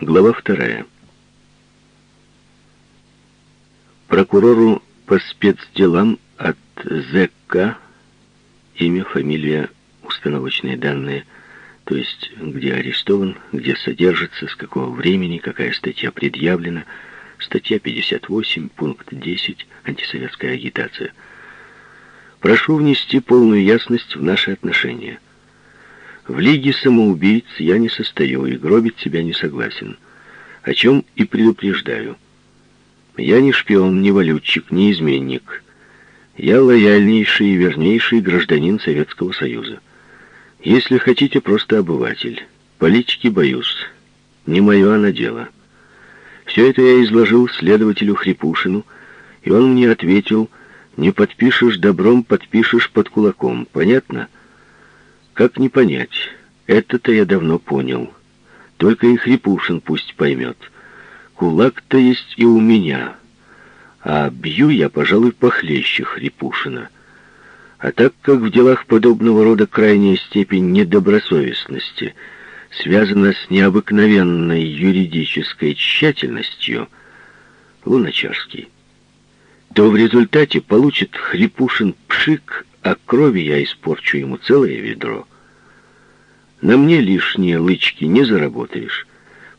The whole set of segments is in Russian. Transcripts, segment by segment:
Глава вторая. Прокурору по спецделам от ЗК имя, фамилия, установочные данные, то есть где арестован, где содержится, с какого времени, какая статья предъявлена, статья 58, пункт 10, антисоветская агитация. Прошу внести полную ясность в наши отношения. В Лиге самоубийц я не состою и гробить себя не согласен, о чем и предупреждаю. Я не шпион, не валютчик, не изменник. Я лояльнейший и вернейший гражданин Советского Союза. Если хотите, просто обыватель. Политики боюсь. Не мое оно дело. Все это я изложил следователю Хрипушину, и он мне ответил, не подпишешь добром, подпишешь под кулаком. Понятно? Как не понять? Это-то я давно понял. Только и Хрипушин пусть поймет. Кулак-то есть и у меня. А бью я, пожалуй, похлеще Хрипушина. А так как в делах подобного рода крайняя степень недобросовестности связана с необыкновенной юридической тщательностью, Луначарский, то в результате получит Хрипушин пшик а крови я испорчу ему целое ведро. На мне лишние лычки не заработаешь.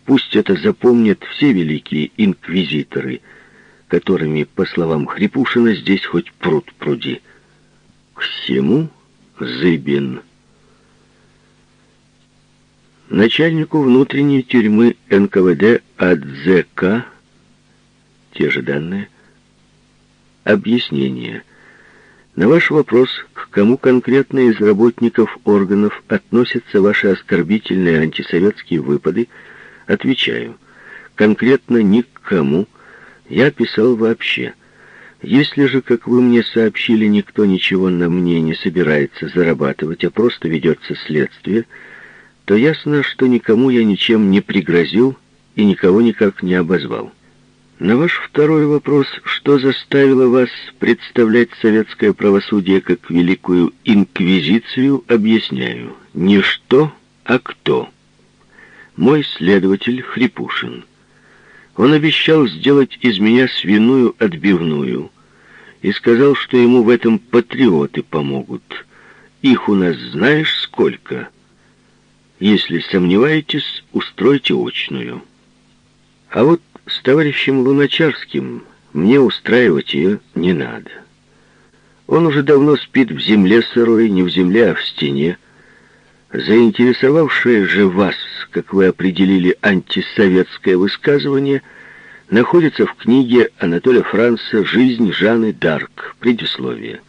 Пусть это запомнят все великие инквизиторы, которыми, по словам Хрипушина, здесь хоть пруд пруди. К всему Зыбин. Начальнику внутренней тюрьмы НКВД от ЗК, те же данные, объяснение – на ваш вопрос, кому конкретно из работников органов относятся ваши оскорбительные антисоветские выпады, отвечаю, конкретно ни к кому. Я писал вообще. Если же, как вы мне сообщили, никто ничего на мне не собирается зарабатывать, а просто ведется следствие, то ясно, что никому я ничем не пригрозил и никого никак не обозвал. На ваш второй вопрос, что заставило вас представлять советское правосудие как великую инквизицию, объясняю. Не что, а кто. Мой следователь Хрипушин. Он обещал сделать из меня свиную отбивную и сказал, что ему в этом патриоты помогут. Их у нас знаешь сколько? Если сомневаетесь, устройте очную. А вот с товарищем Луначарским мне устраивать ее не надо. Он уже давно спит в земле сырой, не в земле, а в стене. Заинтересовавшее же вас, как вы определили, антисоветское высказывание, находится в книге Анатолия Франца «Жизнь Жанны Дарк. Предисловие».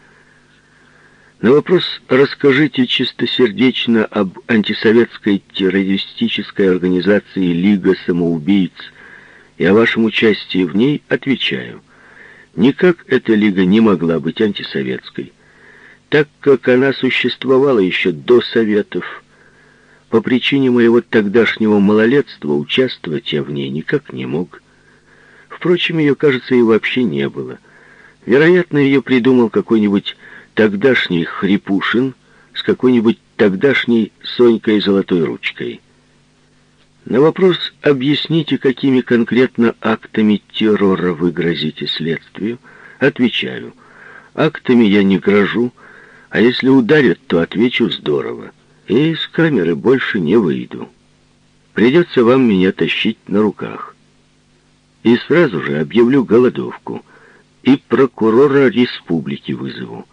На вопрос «Расскажите чистосердечно об антисоветской террористической организации «Лига самоубийц» и о вашем участии в ней отвечаю. Никак эта лига не могла быть антисоветской, так как она существовала еще до Советов. По причине моего тогдашнего малолетства участвовать я в ней никак не мог. Впрочем, ее, кажется, и вообще не было. Вероятно, ее придумал какой-нибудь тогдашний Хрипушин с какой-нибудь тогдашней Сонькой Золотой Ручкой. На вопрос «Объясните, какими конкретно актами террора вы грозите следствию?» отвечаю «Актами я не грожу, а если ударят, то отвечу здорово, и из камеры больше не выйду. Придется вам меня тащить на руках. И сразу же объявлю голодовку, и прокурора республики вызову.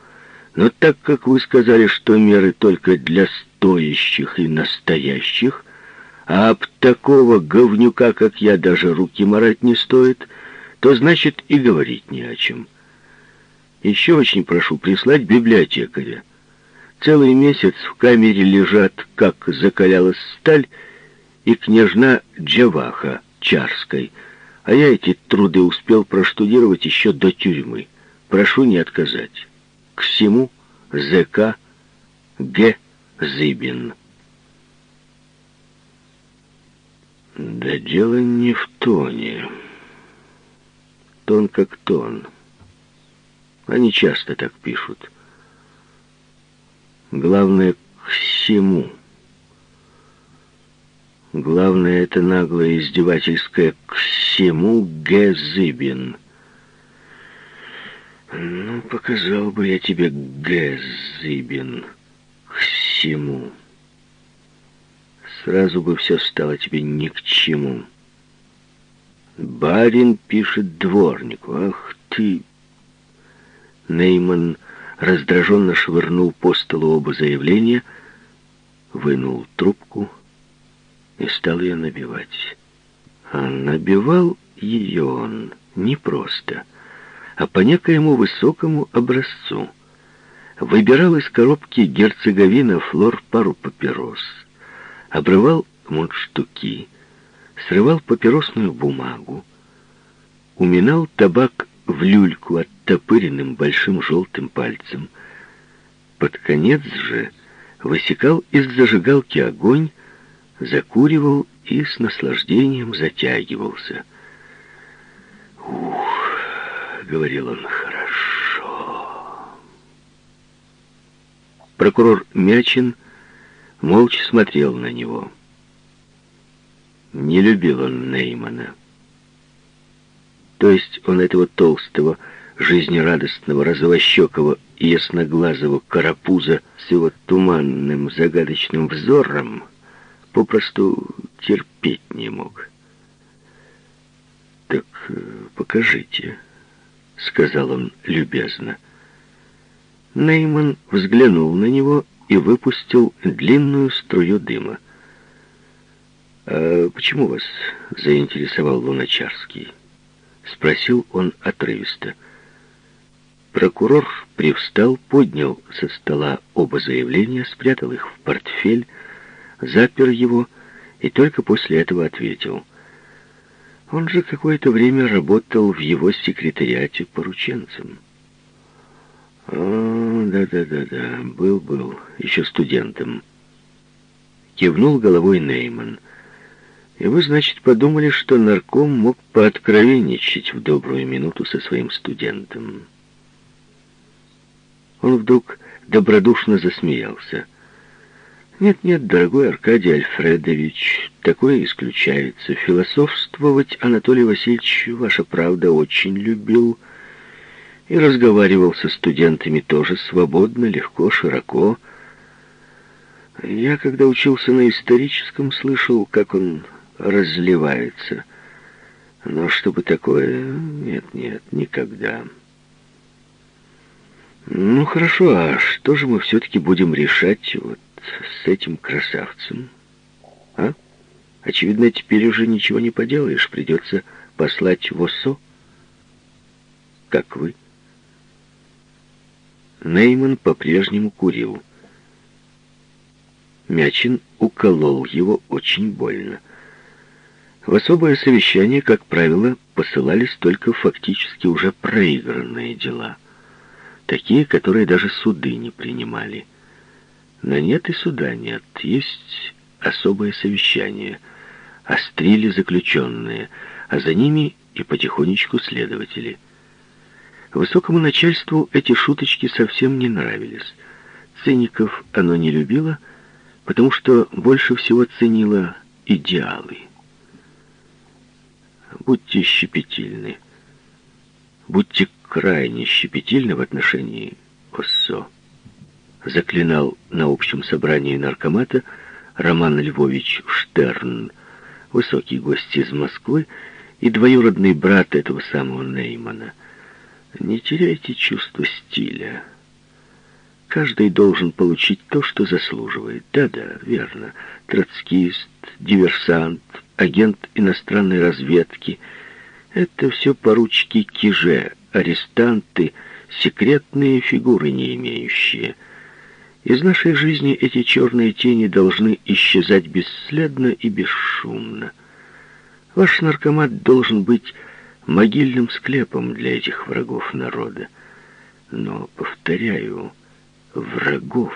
Но так как вы сказали, что меры только для стоящих и настоящих, а об такого говнюка, как я, даже руки марать не стоит, то значит и говорить не о чем. Еще очень прошу прислать библиотекаря. Целый месяц в камере лежат, как закалялась сталь, и княжна Джаваха Чарской, а я эти труды успел проштудировать еще до тюрьмы. Прошу не отказать. К всему ЗК Г. Зыбин. Да дело не в тоне. Тон как тон. Они часто так пишут. Главное, к всему. Главное, это наглое издевательское «к всему Гезыбин». Ну, показал бы я тебе Гезыбин к всему. Сразу бы все стало тебе ни к чему. Барин пишет дворнику. Ах ты! Нейман раздраженно швырнул по столу оба заявления, вынул трубку и стал ее набивать. А набивал ее он не просто, а по некоему высокому образцу. Выбирал из коробки герцеговина флор пару папирос, обрывал мундштуки, срывал папиросную бумагу, уминал табак в люльку оттопыренным большим желтым пальцем. Под конец же высекал из зажигалки огонь, закуривал и с наслаждением затягивался. «Ух!» — говорил он, — «хорошо». Прокурор Мячин молча смотрел на него. Не любил он Неймана. То есть он этого толстого, жизнерадостного, розовощекого ясноглазого карапуза с его туманным загадочным взором попросту терпеть не мог. «Так э, покажите», — сказал он любезно. Нейман взглянул на него выпустил длинную струю дыма. «А почему вас заинтересовал Луначарский?» — спросил он отрывисто. Прокурор привстал, поднял со стола оба заявления, спрятал их в портфель, запер его и только после этого ответил. Он же какое-то время работал в его секретариате порученцем. «О, да-да-да-да, был-был, еще студентом». Кивнул головой Нейман. И вы, значит, подумали, что нарком мог пооткровенничать в добрую минуту со своим студентом. Он вдруг добродушно засмеялся. «Нет-нет, дорогой Аркадий Альфредович, такое исключается. Философствовать Анатолий Васильевич, ваша правда, очень любил. И разговаривал со студентами тоже свободно, легко, широко. Я, когда учился на историческом, слышал, как он разливается. Но чтобы такое... Нет, нет, никогда. Ну, хорошо, а что же мы все-таки будем решать вот с этим красавцем? А? Очевидно, теперь уже ничего не поделаешь. Придется послать в ОСО. Как вы? Нейман по-прежнему курил. Мячин уколол его очень больно. В особое совещание, как правило, посылались только фактически уже проигранные дела. Такие, которые даже суды не принимали. Но нет и суда нет. Есть особое совещание. Острили заключенные, а за ними и потихонечку следователи. Высокому начальству эти шуточки совсем не нравились. Циников оно не любило, потому что больше всего ценило идеалы будьте щепетильны. Будьте крайне щепетильны в отношении ОСО. Заклинал на общем собрании наркомата Роман Львович Штерн, высокий гость из Москвы и двоюродный брат этого самого Неймана. Не теряйте чувство стиля. Каждый должен получить то, что заслуживает. Да-да, верно. Троцкист, диверсант, агент иностранной разведки. Это все поручики Киже, арестанты, секретные фигуры не имеющие. Из нашей жизни эти черные тени должны исчезать бесследно и бесшумно. Ваш наркомат должен быть могильным склепом для этих врагов народа. Но, повторяю, врагов.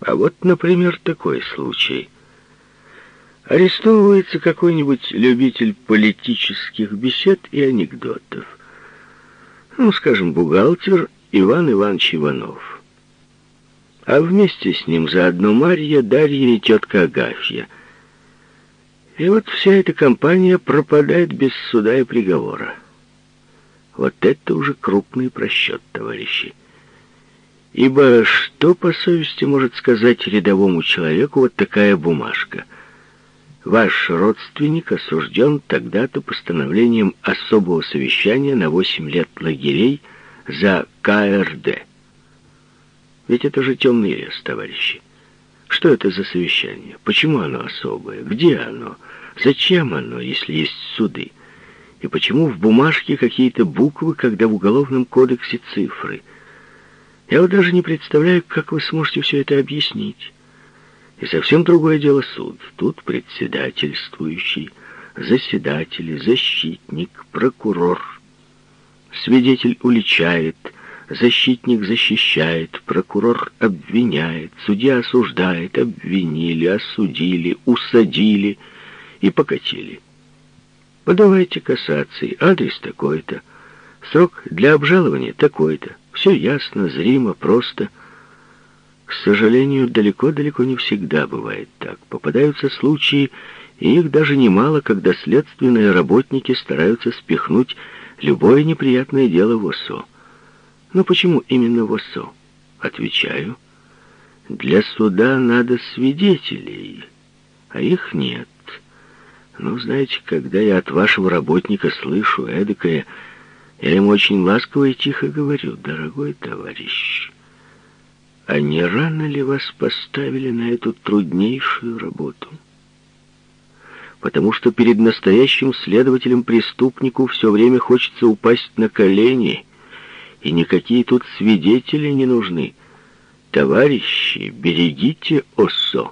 А вот, например, такой случай — Арестовывается какой-нибудь любитель политических бесед и анекдотов. Ну, скажем, бухгалтер Иван Иванович Иванов. А вместе с ним заодно Марья, Дарья и тетка Агафья. И вот вся эта компания пропадает без суда и приговора. Вот это уже крупный просчет, товарищи. Ибо что по совести может сказать рядовому человеку вот такая бумажка? Ваш родственник осужден тогда-то постановлением особого совещания на 8 лет лагерей за КРД. Ведь это же темный лес, товарищи. Что это за совещание? Почему оно особое? Где оно? Зачем оно, если есть суды? И почему в бумажке какие-то буквы, когда в Уголовном кодексе цифры – я вот даже не представляю, как вы сможете все это объяснить. И совсем другое дело суд. Тут председательствующий, заседатель, защитник, прокурор. Свидетель уличает, защитник защищает, прокурор обвиняет, судья осуждает, обвинили, осудили, усадили и покатили. Подавайте кассации, адрес такой-то, срок для обжалования такой-то. Все ясно, зримо, просто. К сожалению, далеко-далеко не всегда бывает так. Попадаются случаи, и их даже немало, когда следственные работники стараются спихнуть любое неприятное дело в ОСО. Но почему именно в ОСО? Отвечаю. Для суда надо свидетелей, а их нет. Ну, знаете, когда я от вашего работника слышу эдакое я ему очень ласково и тихо говорю, дорогой товарищ, а не рано ли вас поставили на эту труднейшую работу? Потому что перед настоящим следователем-преступнику все время хочется упасть на колени, и никакие тут свидетели не нужны. Товарищи, берегите ОСО.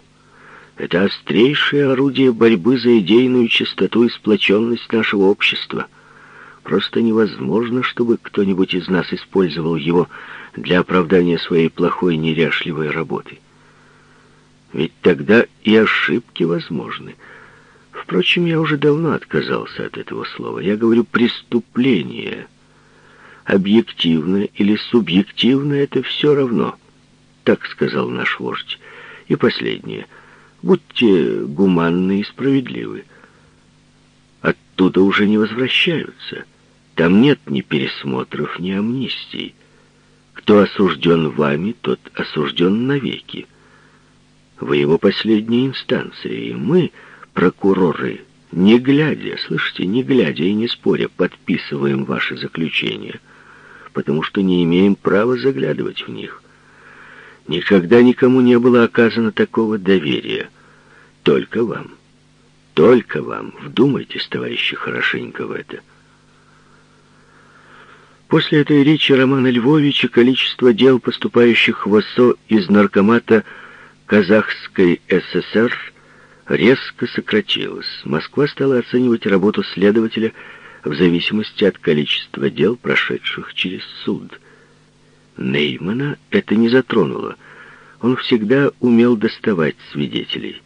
Это острейшее орудие борьбы за идейную чистоту и сплоченность нашего общества — Просто невозможно, чтобы кто-нибудь из нас использовал его для оправдания своей плохой неряшливой работы. Ведь тогда и ошибки возможны. Впрочем, я уже давно отказался от этого слова. Я говорю «преступление». Объективно или субъективно — это все равно. Так сказал наш вождь. И последнее. Будьте гуманны и справедливы. Оттуда уже не возвращаются. Там нет ни пересмотров, ни амнистий. Кто осужден вами, тот осужден навеки. Вы его последняя инстанция, и мы, прокуроры, не глядя, слышите, не глядя и не споря, подписываем ваши заключения, потому что не имеем права заглядывать в них. Никогда никому не было оказано такого доверия. Только вам. Только вам. Вдумайтесь, товарищи, хорошенько в это. После этой речи Романа Львовича количество дел, поступающих в ОСО из наркомата Казахской ССР, резко сократилось. Москва стала оценивать работу следователя в зависимости от количества дел, прошедших через суд. Неймана это не затронуло. Он всегда умел доставать свидетелей.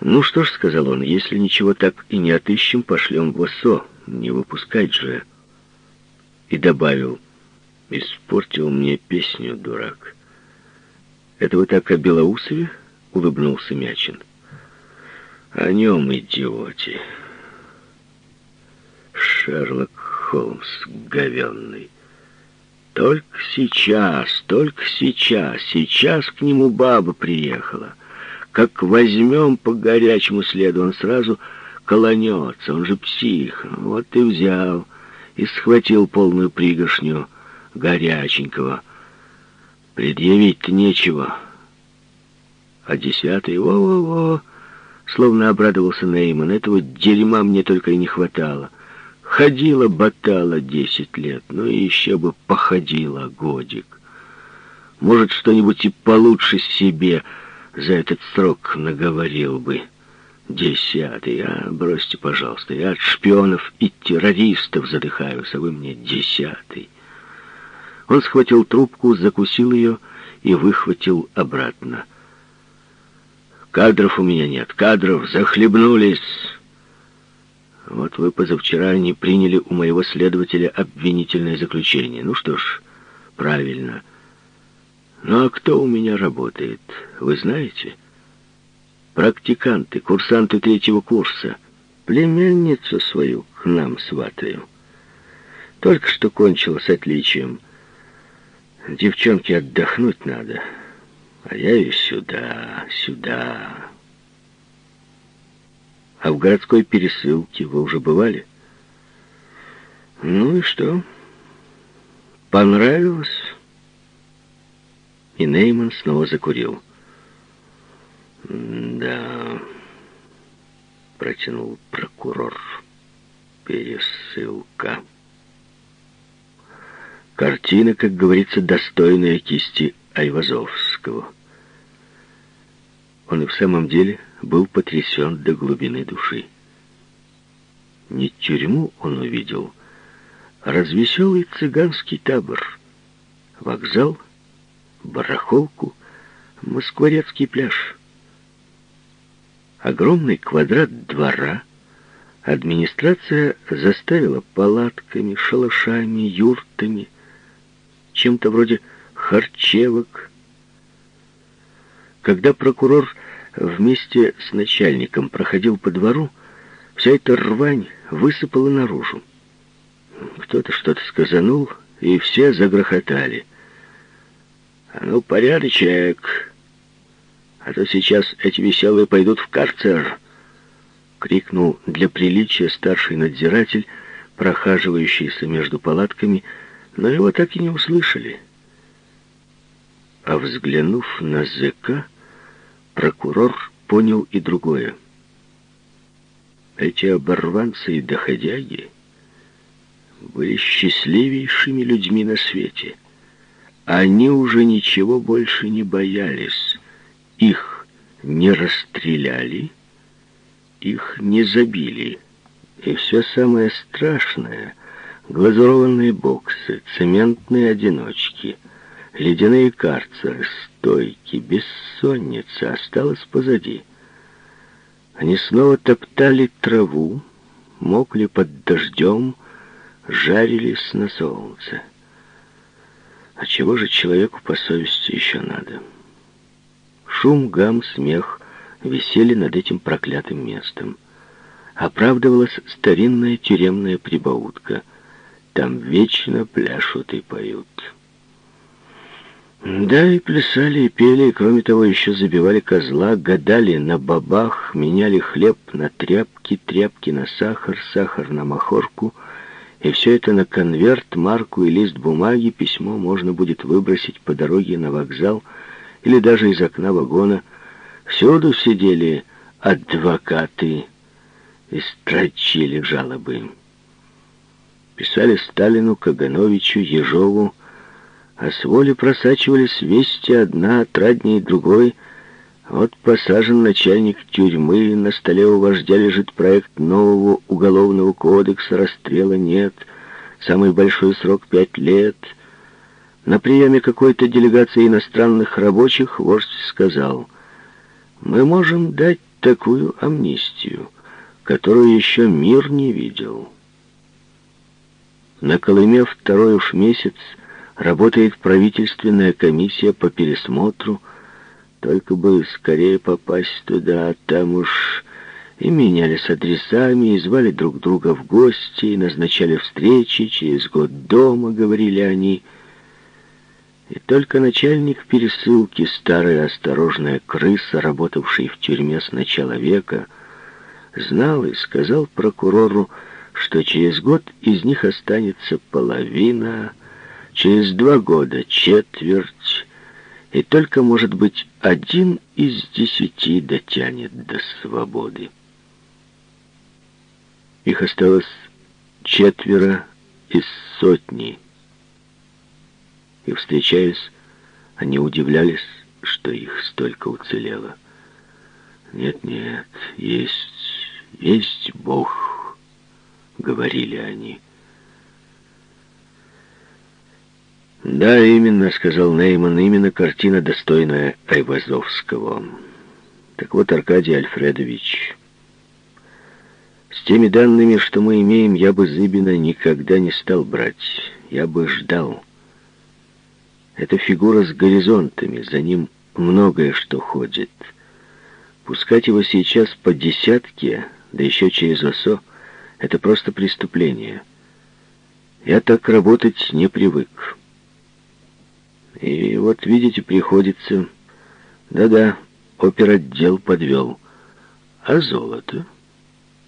«Ну что ж», — сказал он, — «если ничего так и не отыщем, пошлем в ОСО. Не выпускать же» и добавил, «Испортил мне песню, дурак». «Это вы так о Белоусове?» — улыбнулся Мячин. «О нем, идиоте. Шерлок Холмс говенный. Только сейчас, только сейчас, сейчас к нему баба приехала. Как возьмем по горячему следу, он сразу колонется, он же псих. Вот и взял» и схватил полную пригоршню горяченького. Предъявить-то нечего. А десятый, во-во-во, словно обрадовался Нейман, этого дерьма мне только и не хватало. Ходила, ботала десять лет, ну и еще бы походила годик. Может, что-нибудь и получше себе за этот срок наговорил бы. Десятый, а? Бросьте, пожалуйста. Я от шпионов и террористов задыхаюсь, а вы мне десятый. Он схватил трубку, закусил ее и выхватил обратно. Кадров у меня нет. Кадров захлебнулись. Вот вы позавчера не приняли у моего следователя обвинительное заключение. Ну что ж, правильно. Ну а кто у меня работает, вы знаете? — практиканты, курсанты третьего курса. Племянницу свою к нам сватаю. Только что кончила с отличием. Девчонке отдохнуть надо, а я и сюда, сюда. А в городской пересылке вы уже бывали? Ну и что? Понравилось? И Нейман снова закурил. «Да...» — протянул прокурор. «Пересылка». Картина, как говорится, достойная кисти Айвазовского. Он и в самом деле был потрясен до глубины души. Не тюрьму он увидел, а развеселый цыганский табор. Вокзал, барахолку, Москворецкий пляж. Огромный квадрат двора администрация заставила палатками, шалашами, юртами, чем-то вроде харчевок. Когда прокурор вместе с начальником проходил по двору, вся эта рвань высыпала наружу. Кто-то что-то сказанул, и все загрохотали. «А ну, порядочек! А то сейчас эти веселые пойдут в карцер!» — крикнул для приличия старший надзиратель, прохаживающийся между палатками, но его так и не услышали. А взглянув на ЗК, прокурор понял и другое. Эти оборванцы и доходяги были счастливейшими людьми на свете. Они уже ничего больше не боялись. Их не расстреляли, их не забили. И все самое страшное — глазурованные боксы, цементные одиночки, ледяные карцеры, стойки, бессонница осталось позади. Они снова топтали траву, мокли под дождем, жарились на солнце. А чего же человеку по совести еще надо? Шум, гам, смех висели над этим проклятым местом. Оправдывалась старинная тюремная прибаутка. Там вечно пляшут и поют. Да, и плясали, и пели, и кроме того еще забивали козла, гадали на бабах, меняли хлеб на тряпки, тряпки на сахар, сахар на махорку — и все это на конверт, марку и лист бумаги, письмо можно будет выбросить по дороге на вокзал или даже из окна вагона. Всюду сидели адвокаты и строчили жалобы. Писали Сталину, Кагановичу, Ежову, а с воли просачивались вести одна отраднее другой — вот посажен начальник тюрьмы, на столе у вождя лежит проект нового уголовного кодекса, расстрела нет, самый большой срок пять лет. На приеме какой-то делегации иностранных рабочих вождь сказал, мы можем дать такую амнистию, которую еще мир не видел. На Колыме второй уж месяц работает правительственная комиссия по пересмотру только бы скорее попасть туда, там уж и менялись адресами, и звали друг друга в гости, и назначали встречи, через год дома, говорили они. И только начальник пересылки, старая осторожная крыса, работавший в тюрьме с начала века, знал и сказал прокурору, что через год из них останется половина, через два года четверть, и только, может быть, один из десяти дотянет до свободы. Их осталось четверо из сотни. И, встречаясь, они удивлялись, что их столько уцелело. «Нет-нет, есть, есть Бог», — говорили они. «Да, именно», — сказал Нейман, — «именно картина, достойная Айвазовского». Так вот, Аркадий Альфредович, с теми данными, что мы имеем, я бы Зыбина никогда не стал брать. Я бы ждал. Это фигура с горизонтами, за ним многое что ходит. Пускать его сейчас по десятке, да еще через ОСО, это просто преступление. Я так работать не привык. И вот, видите, приходится... Да-да, оперотдел подвел. А золото?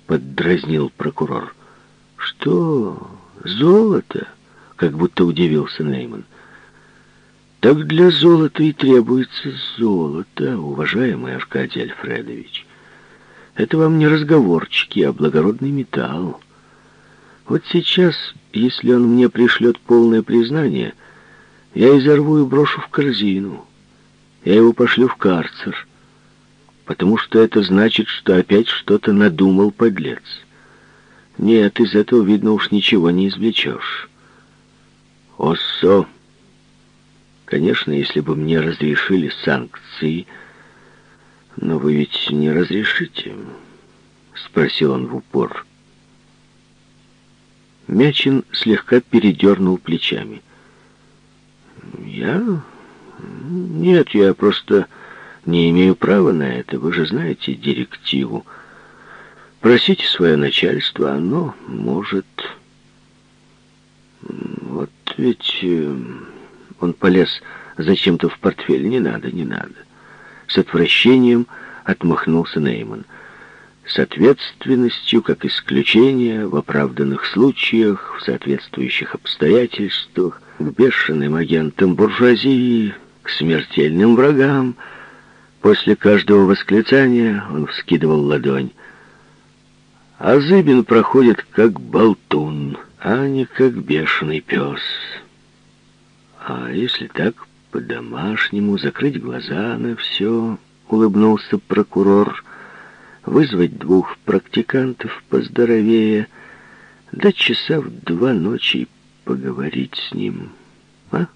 Поддразнил прокурор. Что? Золото? Как будто удивился Нейман. Так для золота и требуется золото, уважаемый Аркадий Альфредович. Это вам не разговорчики, а благородный металл. Вот сейчас, если он мне пришлет полное признание, я изорву и брошу в корзину. Я его пошлю в карцер, потому что это значит, что опять что-то надумал подлец. Нет, из этого, видно, уж ничего не извлечешь. Осо! Конечно, если бы мне разрешили санкции, но вы ведь не разрешите, спросил он в упор. Мячин слегка передернул плечами. «Я? Нет, я просто не имею права на это. Вы же знаете директиву. Просите свое начальство, оно может... Вот ведь э, он полез зачем-то в портфель. Не надо, не надо. С отвращением отмахнулся Нейман. С ответственностью, как исключение, в оправданных случаях, в соответствующих обстоятельствах, к бешеным агентам буржуазии, к смертельным врагам. После каждого восклицания он вскидывал ладонь. А Зыбин проходит как болтун, а не как бешеный пес. А если так, по-домашнему, закрыть глаза на все, улыбнулся прокурор, вызвать двух практикантов поздоровее, до часа в два ночи поговорить с ним, а?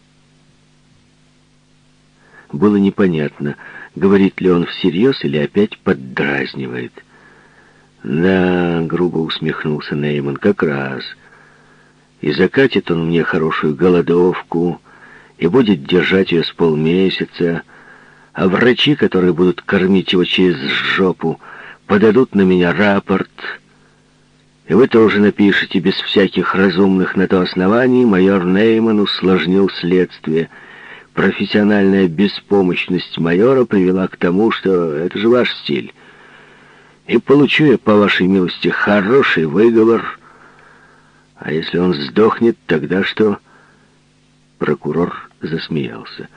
Было непонятно, говорит ли он всерьез или опять поддразнивает. «Да», — грубо усмехнулся Нейман, — «как раз. И закатит он мне хорошую голодовку, и будет держать ее с полмесяца, а врачи, которые будут кормить его через жопу, подадут на меня рапорт, и вы тоже напишете без всяких разумных на то оснований, майор Нейман усложнил следствие. Профессиональная беспомощность майора привела к тому, что это же ваш стиль. И получу я, по вашей милости, хороший выговор. А если он сдохнет, тогда что? Прокурор засмеялся.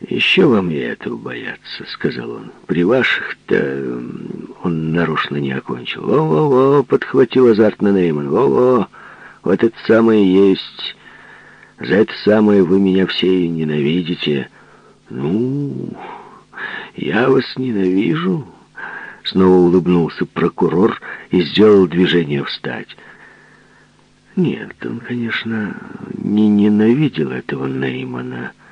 «Еще вам и этого бояться», — сказал он. «При ваших-то...» Он нарочно не окончил. «Во-во-во!» — подхватил азартно Нейман. «Во-во! Вот это самое есть. За это самое вы меня все ненавидите». «Ну, я вас ненавижу», — снова улыбнулся прокурор и сделал движение встать. Нет, он, конечно, не ненавидел этого Неймана, —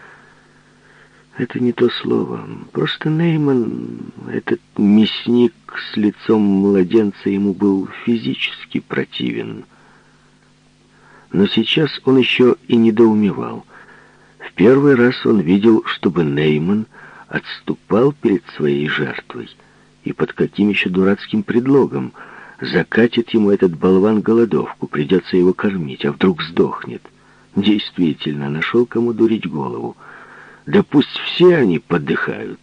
это не то слово. Просто Нейман, этот мясник с лицом младенца, ему был физически противен. Но сейчас он еще и недоумевал. В первый раз он видел, чтобы Нейман отступал перед своей жертвой. И под каким еще дурацким предлогом закатит ему этот болван голодовку, придется его кормить, а вдруг сдохнет. Действительно, нашел кому дурить голову. Да пусть все они подыхают.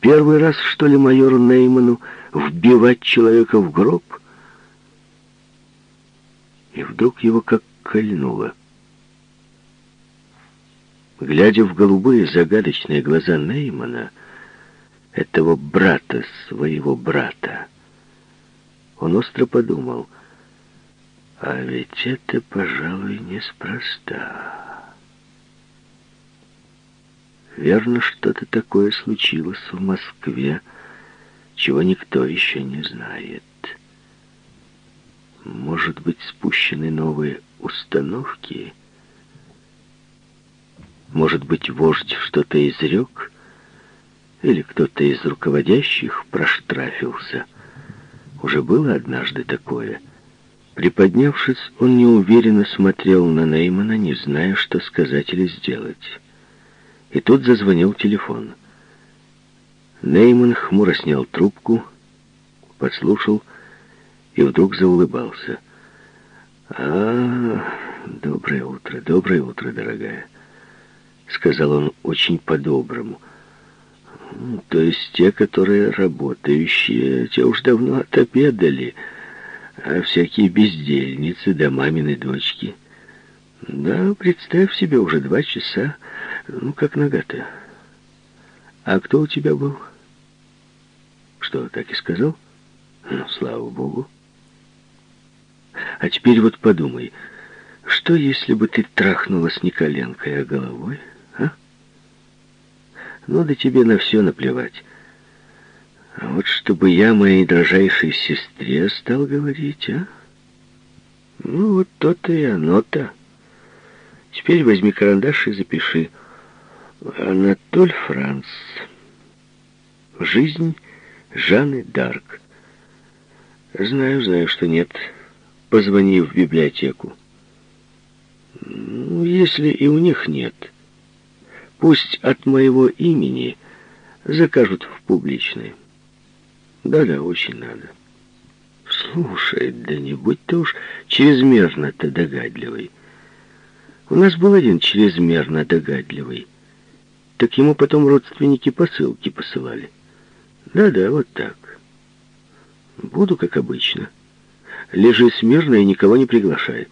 Первый раз, что ли, майору Нейману вбивать человека в гроб? И вдруг его как кольнуло. Глядя в голубые загадочные глаза Неймана, этого брата своего брата, он остро подумал, а ведь это, пожалуй, неспроста. Верно, что-то такое случилось в Москве, чего никто еще не знает. Может быть, спущены новые установки? Может быть, вождь что-то изрек? Или кто-то из руководящих проштрафился? Уже было однажды такое. Приподнявшись, он неуверенно смотрел на Неймана, не зная, что сказать или сделать. И тут зазвонил телефон. Нейман хмуро снял трубку, подслушал и вдруг заулыбался. «А, доброе утро, доброе утро, дорогая», — сказал он очень по-доброму. «То есть те, которые работающие, те уж давно отобедали, а всякие бездельницы да мамины дочки. Да, представь себе, уже два часа, ну, как нога-то. А кто у тебя был?» Что, так и сказал? Ну, слава богу. А теперь вот подумай, что если бы ты трахнулась не коленкой, а головой, а? Ну, да тебе на все наплевать. А вот чтобы я моей дрожайшей сестре стал говорить, а? Ну, вот то-то и оно-то. Теперь возьми карандаш и запиши. Анатоль Франц. Жизнь Жанны Дарк. Знаю, знаю, что нет. Позвони в библиотеку. Ну, если и у них нет, пусть от моего имени закажут в публичной. Да-да, очень надо. Слушай, да не будь ты уж чрезмерно-то догадливый. У нас был один чрезмерно догадливый. Так ему потом родственники посылки посылали. Да-да, вот так. Буду, как обычно. Лежи смирно и никого не приглашай.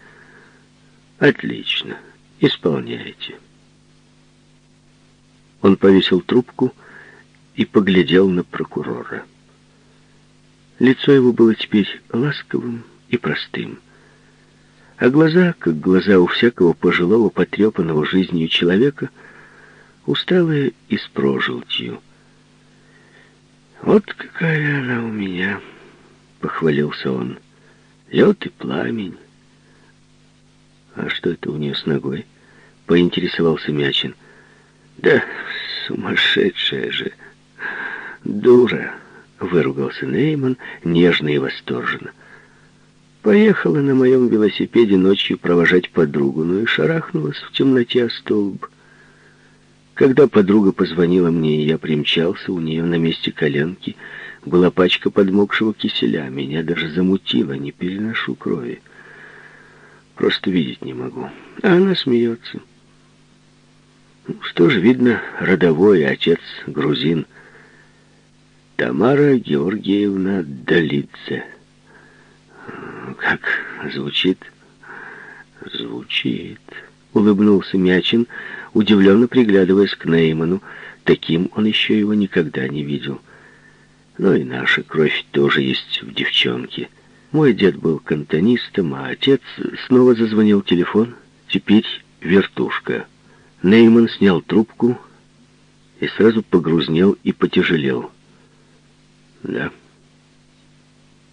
Отлично. Исполняйте. Он повесил трубку и поглядел на прокурора. Лицо его было теперь ласковым и простым, а глаза, как глаза у всякого пожилого, потрепанного жизнью человека, усталые и с прожилтью. «Вот какая она у меня!» — похвалился он. «Лед и пламень». «А что это у нее с ногой?» — поинтересовался Мячин. «Да сумасшедшая же! Дура!» — выругался Нейман нежно и восторженно. «Поехала на моем велосипеде ночью провожать подругу, ну и шарахнулась в темноте о столб». Когда подруга позвонила мне, и я примчался, у нее на месте коленки была пачка подмокшего киселя. Меня даже замутило, не переношу крови. Просто видеть не могу. А она смеется. Ну, что же, видно, родовой отец грузин. Тамара Георгиевна Долидзе. Как звучит? Звучит. Улыбнулся Мячин, удивленно приглядываясь к Нейману. Таким он еще его никогда не видел. Но и наша кровь тоже есть в девчонке. Мой дед был кантонистом, а отец снова зазвонил телефон. Теперь вертушка. Нейман снял трубку и сразу погрузнел и потяжелел. «Да», —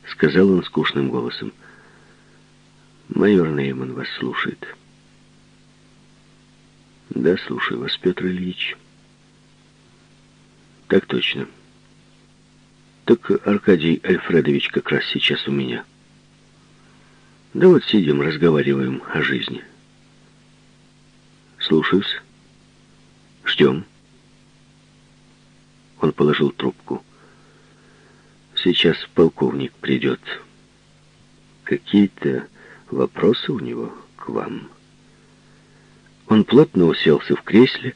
сказал он скучным голосом. «Майор Нейман вас слушает». Да, слушаю вас, Петр Ильич. Так точно. Так Аркадий Альфредович как раз сейчас у меня. Да вот сидим, разговариваем о жизни. Слушаюсь. Ждем. Он положил трубку. Сейчас полковник придет. Какие-то вопросы у него к вам. Он плотно уселся в кресле,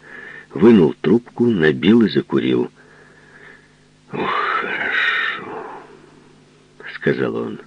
вынул трубку, набил и закурил. «Ох, хорошо», — сказал он.